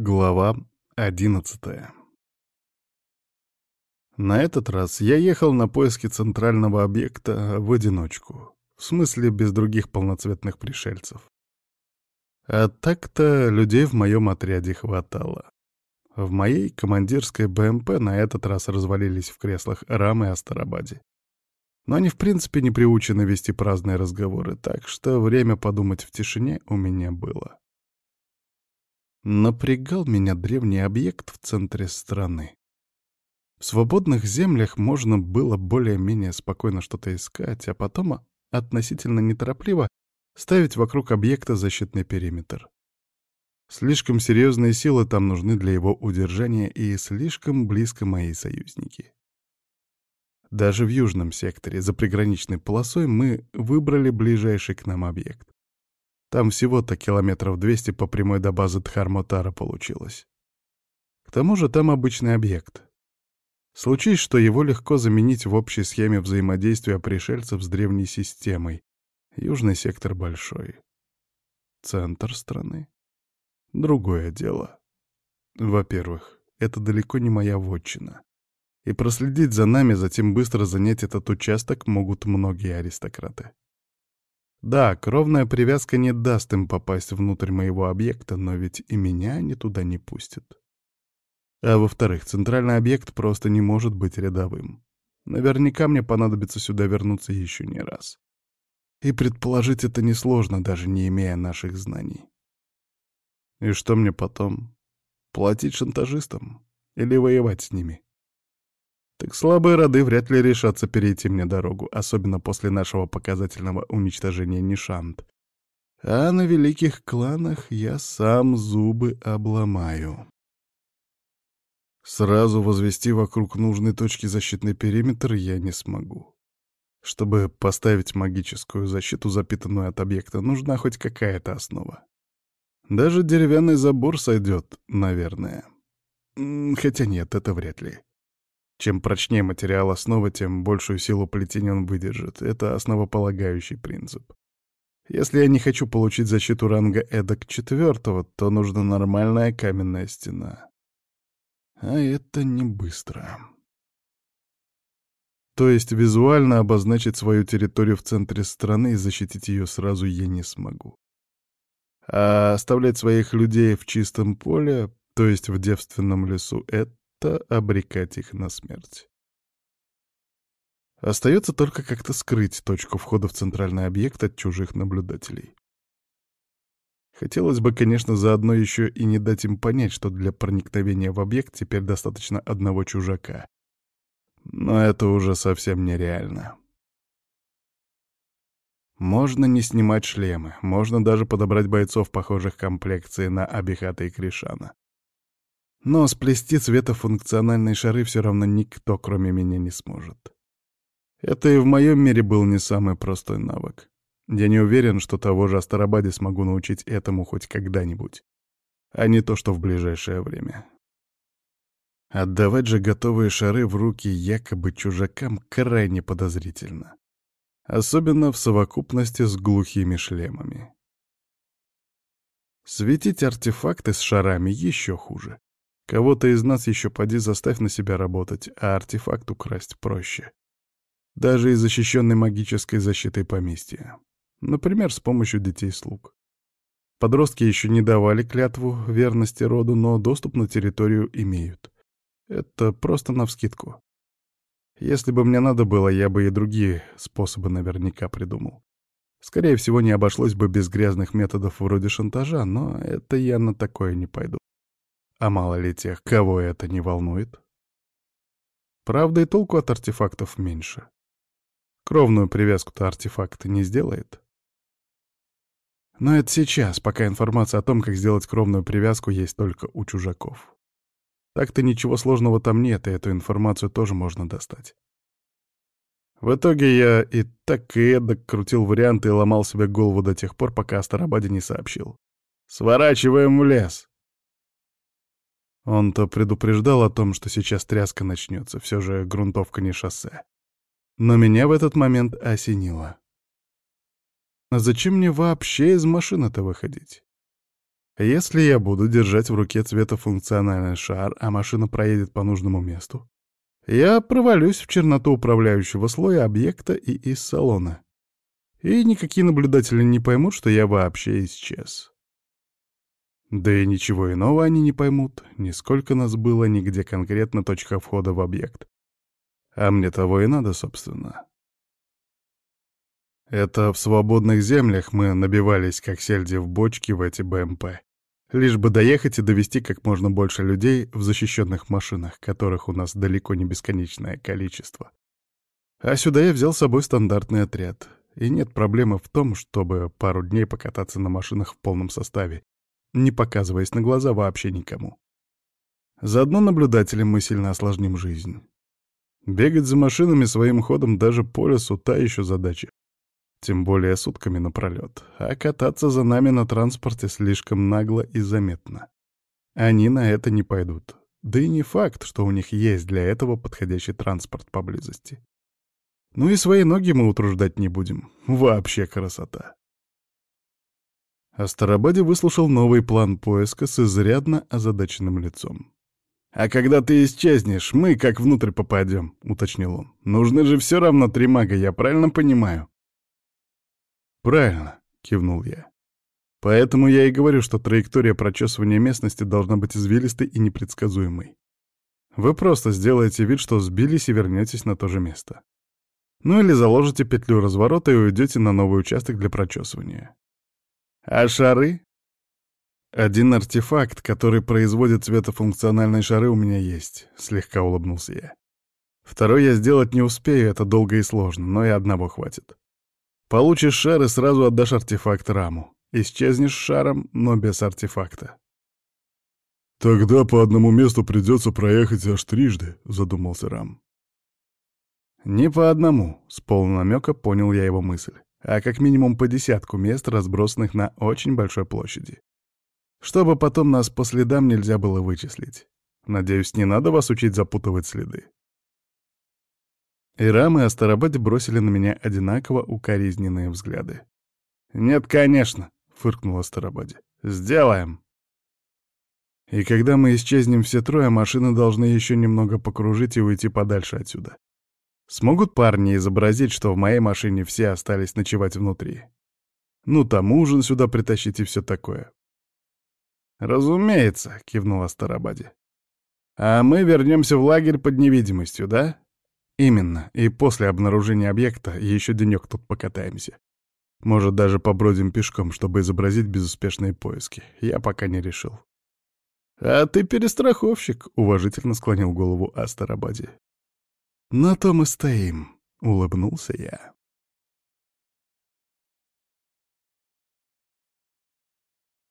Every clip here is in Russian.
Глава одиннадцатая На этот раз я ехал на поиски центрального объекта в одиночку, в смысле без других полноцветных пришельцев. А так-то людей в моем отряде хватало. В моей командирской БМП на этот раз развалились в креслах Рам и Астарабаде. Но они в принципе не приучены вести праздные разговоры, так что время подумать в тишине у меня было. Напрягал меня древний объект в центре страны. В свободных землях можно было более-менее спокойно что-то искать, а потом относительно неторопливо ставить вокруг объекта защитный периметр. Слишком серьезные силы там нужны для его удержания и слишком близко мои союзники. Даже в южном секторе, за приграничной полосой, мы выбрали ближайший к нам объект. Там всего-то километров 200 по прямой до базы Дхармотара получилось. К тому же там обычный объект. Случись, что его легко заменить в общей схеме взаимодействия пришельцев с древней системой. Южный сектор большой. Центр страны. Другое дело. Во-первых, это далеко не моя вотчина. И проследить за нами, затем быстро занять этот участок могут многие аристократы. Да, кровная привязка не даст им попасть внутрь моего объекта, но ведь и меня они туда не пустят. А во-вторых, центральный объект просто не может быть рядовым. Наверняка мне понадобится сюда вернуться еще не раз. И предположить это несложно, даже не имея наших знаний. И что мне потом? Платить шантажистам? Или воевать с ними? Так слабые роды вряд ли решатся перейти мне дорогу, особенно после нашего показательного уничтожения Нишант. А на великих кланах я сам зубы обломаю. Сразу возвести вокруг нужной точки защитный периметр я не смогу. Чтобы поставить магическую защиту, запитанную от объекта, нужна хоть какая-то основа. Даже деревянный забор сойдет, наверное. Хотя нет, это вряд ли. Чем прочнее материал основы, тем большую силу плетения он выдержит. Это основополагающий принцип. Если я не хочу получить защиту ранга эдак четвертого, то нужна нормальная каменная стена. А это не быстро. То есть визуально обозначить свою территорию в центре страны и защитить ее сразу я не смогу. А оставлять своих людей в чистом поле, то есть в девственном лесу, это это обрекать их на смерть. Остается только как-то скрыть точку входа в центральный объект от чужих наблюдателей. Хотелось бы, конечно, заодно еще и не дать им понять, что для проникновения в объект теперь достаточно одного чужака. Но это уже совсем нереально. Можно не снимать шлемы, можно даже подобрать бойцов, похожих комплекции на Абихата и Кришана. Но сплести цветофункциональные шары все равно никто, кроме меня, не сможет. Это и в моем мире был не самый простой навык. Я не уверен, что того же Астарабаде смогу научить этому хоть когда-нибудь, а не то, что в ближайшее время. Отдавать же готовые шары в руки якобы чужакам крайне подозрительно. Особенно в совокупности с глухими шлемами. Светить артефакты с шарами еще хуже. Кого-то из нас еще поди заставь на себя работать, а артефакт украсть проще. Даже и защищенной магической защитой поместья. Например, с помощью детей-слуг. Подростки еще не давали клятву верности роду, но доступ на территорию имеют. Это просто навскидку. Если бы мне надо было, я бы и другие способы наверняка придумал. Скорее всего, не обошлось бы без грязных методов вроде шантажа, но это я на такое не пойду. А мало ли тех, кого это не волнует? Правда, и толку от артефактов меньше. Кровную привязку-то артефакт не сделает. Но это сейчас, пока информация о том, как сделать кровную привязку, есть только у чужаков. Так-то ничего сложного там нет, и эту информацию тоже можно достать. В итоге я и так и эдак крутил варианты и ломал себе голову до тех пор, пока Астарабаде не сообщил. «Сворачиваем в лес!» Он-то предупреждал о том, что сейчас тряска начнется, все же грунтовка не шоссе. Но меня в этот момент осенило. А зачем мне вообще из машины-то выходить? Если я буду держать в руке цветофункциональный шар, а машина проедет по нужному месту, я провалюсь в черноту управляющего слоя объекта и из салона. И никакие наблюдатели не поймут, что я вообще исчез. Да и ничего иного они не поймут, ни сколько нас было, ни где конкретно точка входа в объект. А мне того и надо, собственно. Это в свободных землях мы набивались, как сельди в бочки в эти БМП. Лишь бы доехать и довести как можно больше людей в защищенных машинах, которых у нас далеко не бесконечное количество. А сюда я взял с собой стандартный отряд. И нет проблемы в том, чтобы пару дней покататься на машинах в полном составе, не показываясь на глаза вообще никому. Заодно наблюдателям мы сильно осложним жизнь. Бегать за машинами своим ходом даже по лесу — та еще задача. Тем более сутками напролет. А кататься за нами на транспорте слишком нагло и заметно. Они на это не пойдут. Да и не факт, что у них есть для этого подходящий транспорт поблизости. Ну и свои ноги мы утруждать не будем. Вообще красота. Астарабаде выслушал новый план поиска с изрядно озадаченным лицом. «А когда ты исчезнешь, мы как внутрь попадем», — уточнил он. «Нужны же все равно три мага, я правильно понимаю?» «Правильно», — кивнул я. «Поэтому я и говорю, что траектория прочесывания местности должна быть извилистой и непредсказуемой. Вы просто сделаете вид, что сбились и вернетесь на то же место. Ну или заложите петлю разворота и уйдете на новый участок для прочесывания. А шары? Один артефакт, который производит цветофункциональные шары, у меня есть, слегка улыбнулся я. Второй я сделать не успею, это долго и сложно, но и одного хватит. Получишь шар и сразу отдашь артефакт Раму. Исчезнешь шаром, но без артефакта. «Тогда по одному месту придется проехать аж трижды», — задумался Рам. «Не по одному», — с полнамека понял я его мысль а как минимум по десятку мест, разбросанных на очень большой площади. Чтобы потом нас по следам нельзя было вычислить. Надеюсь, не надо вас учить запутывать следы. Ирам и Астарабаде бросили на меня одинаково укоризненные взгляды. «Нет, конечно», — фыркнул Астарабаде. «Сделаем». И когда мы исчезнем все трое, машины должны еще немного покружить и уйти подальше отсюда. Смогут парни изобразить, что в моей машине все остались ночевать внутри? Ну, там ужин сюда притащить и все такое. «Разумеется», — кивнула Старобаде. «А мы вернемся в лагерь под невидимостью, да?» «Именно. И после обнаружения объекта еще денек тут покатаемся. Может, даже побродим пешком, чтобы изобразить безуспешные поиски. Я пока не решил». «А ты перестраховщик», — уважительно склонил голову Астарабаде. «На том и стоим», — улыбнулся я.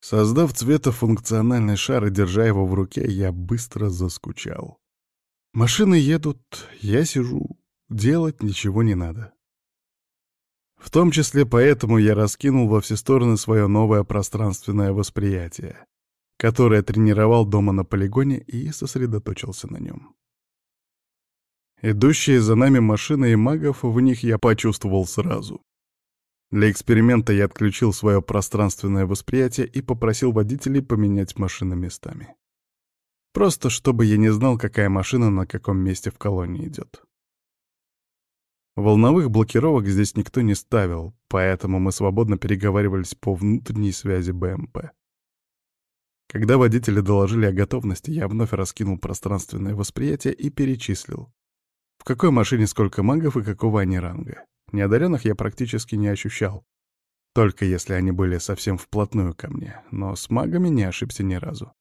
Создав цветофункциональный шар и держа его в руке, я быстро заскучал. Машины едут, я сижу, делать ничего не надо. В том числе поэтому я раскинул во все стороны свое новое пространственное восприятие, которое тренировал дома на полигоне и сосредоточился на нем. Идущие за нами машины и магов, в них я почувствовал сразу. Для эксперимента я отключил свое пространственное восприятие и попросил водителей поменять машины местами. Просто чтобы я не знал, какая машина на каком месте в колонии идет. Волновых блокировок здесь никто не ставил, поэтому мы свободно переговаривались по внутренней связи БМП. Когда водители доложили о готовности, я вновь раскинул пространственное восприятие и перечислил. В какой машине сколько магов и какого они ранга? Неодаренных я практически не ощущал. Только если они были совсем вплотную ко мне, но с магами не ошибся ни разу.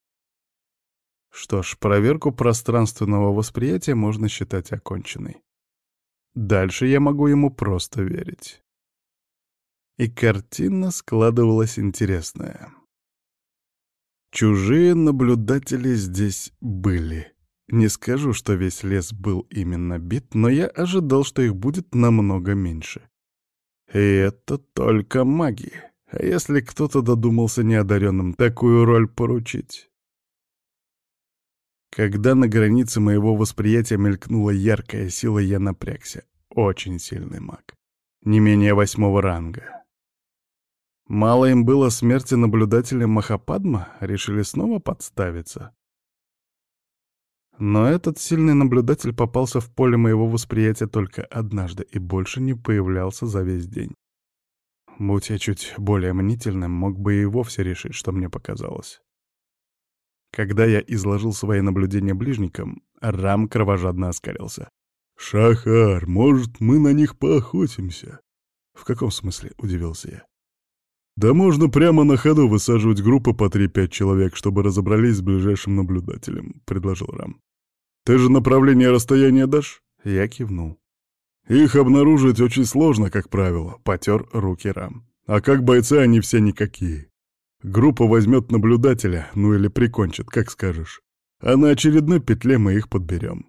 Что ж, проверку пространственного восприятия можно считать оконченной. Дальше я могу ему просто верить. И картина складывалась интересная. Чужие наблюдатели здесь были. Не скажу, что весь лес был именно бит, но я ожидал, что их будет намного меньше. И это только маги. А если кто-то додумался неодаренным такую роль поручить? Когда на границе моего восприятия мелькнула яркая сила, я напрягся. Очень сильный маг. Не менее восьмого ранга. Мало им было смерти наблюдателя Махападма, решили снова подставиться. Но этот сильный наблюдатель попался в поле моего восприятия только однажды и больше не появлялся за весь день. Будь я чуть более мнительным, мог бы и вовсе решить, что мне показалось. Когда я изложил свои наблюдения ближникам, Рам кровожадно оскалился. «Шахар, может, мы на них поохотимся?» «В каком смысле?» — удивился я. «Да можно прямо на ходу высаживать группы по 3-5 человек, чтобы разобрались с ближайшим наблюдателем», — предложил Рам. «Ты же направление расстояния дашь?» Я кивнул. «Их обнаружить очень сложно, как правило», — потер руки Рам. «А как бойцы они все никакие. Группа возьмет наблюдателя, ну или прикончит, как скажешь. А на очередной петле мы их подберем.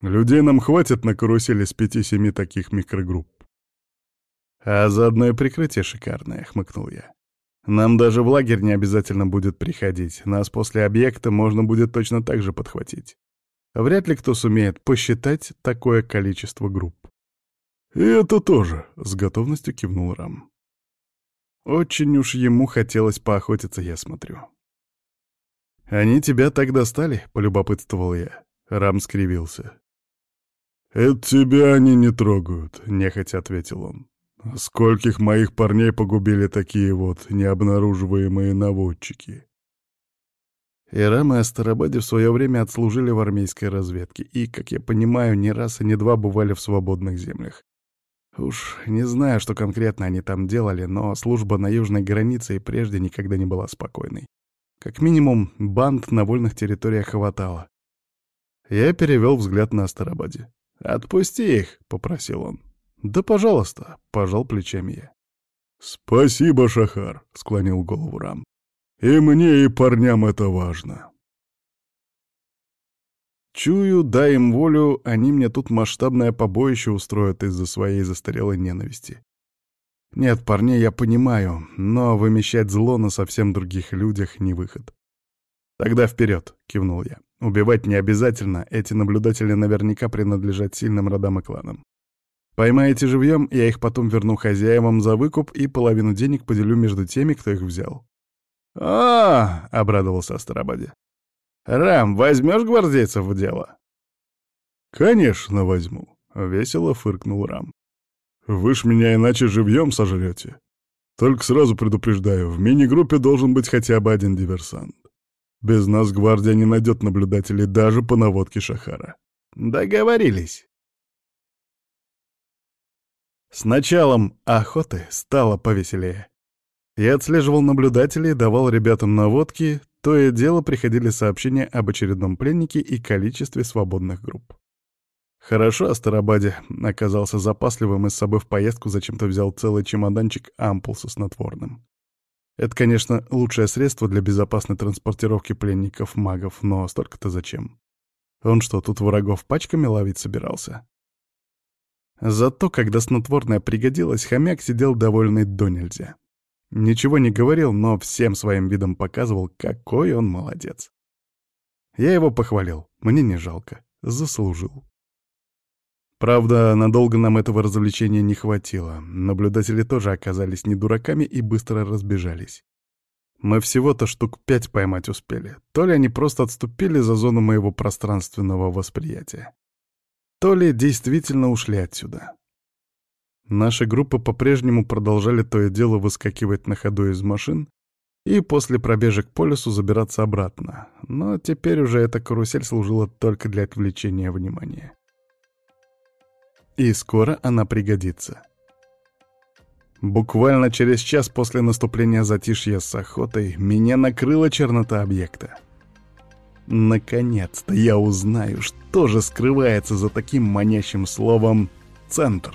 Людей нам хватит на карусели с пяти-семи таких микрогрупп. А заодно и прикрытие шикарное, хмыкнул я. Нам даже в лагерь не обязательно будет приходить, нас после объекта можно будет точно так же подхватить. Вряд ли кто сумеет посчитать такое количество групп. «И это тоже», — с готовностью кивнул Рам. Очень уж ему хотелось поохотиться, я смотрю. «Они тебя так достали?» — полюбопытствовал я. Рам скривился. «Это тебя они не трогают», — нехотя ответил он. «Скольких моих парней погубили такие вот необнаруживаемые наводчики?» И Рам и Астарабаде в свое время отслужили в армейской разведке и, как я понимаю, не раз и не два бывали в свободных землях. Уж не знаю, что конкретно они там делали, но служба на южной границе и прежде никогда не была спокойной. Как минимум, банд на вольных территориях хватало. Я перевел взгляд на Астарабаде. «Отпусти их», — попросил он. «Да, пожалуйста», — пожал плечами я. «Спасибо, Шахар», — склонил голову Рам. «И мне, и парням это важно». Чую, дай им волю, они мне тут масштабное побоище устроят из-за своей застарелой ненависти. Нет, парней я понимаю, но вымещать зло на совсем других людях не выход. «Тогда вперед!» — кивнул я. «Убивать не обязательно, эти наблюдатели наверняка принадлежат сильным родам и кланам. Поймаете живьем, я их потом верну хозяевам за выкуп и половину денег поделю между теми, кто их взял». «А, обрадовался Астарабаде. «Рам, возьмешь гвардейцев в дело?» «Конечно возьму», — весело фыркнул Рам. «Вы ж меня иначе живьем сожрете. Только сразу предупреждаю, в мини-группе должен быть хотя бы один диверсант. Без нас гвардия не найдет наблюдателей даже по наводке Шахара». «Договорились». С началом охоты стало повеселее. Я отслеживал наблюдателей, давал ребятам наводки, то и дело приходили сообщения об очередном пленнике и количестве свободных групп. Хорошо Астарабаде оказался запасливым и с собой в поездку зачем-то взял целый чемоданчик ампул со снотворным. Это, конечно, лучшее средство для безопасной транспортировки пленников-магов, но столько-то зачем? Он что, тут врагов пачками ловить собирался? Зато, когда снотворное пригодилось, хомяк сидел довольный до нельзя. Ничего не говорил, но всем своим видом показывал, какой он молодец. Я его похвалил, мне не жалко, заслужил. Правда, надолго нам этого развлечения не хватило. Наблюдатели тоже оказались не дураками и быстро разбежались. Мы всего-то штук пять поймать успели. То ли они просто отступили за зону моего пространственного восприятия, то ли действительно ушли отсюда. Наши группы по-прежнему продолжали то и дело выскакивать на ходу из машин и после пробежек по лесу забираться обратно. Но теперь уже эта карусель служила только для отвлечения внимания. И скоро она пригодится. Буквально через час после наступления затишья с охотой меня накрыла чернота объекта. Наконец-то я узнаю, что же скрывается за таким манящим словом «центр».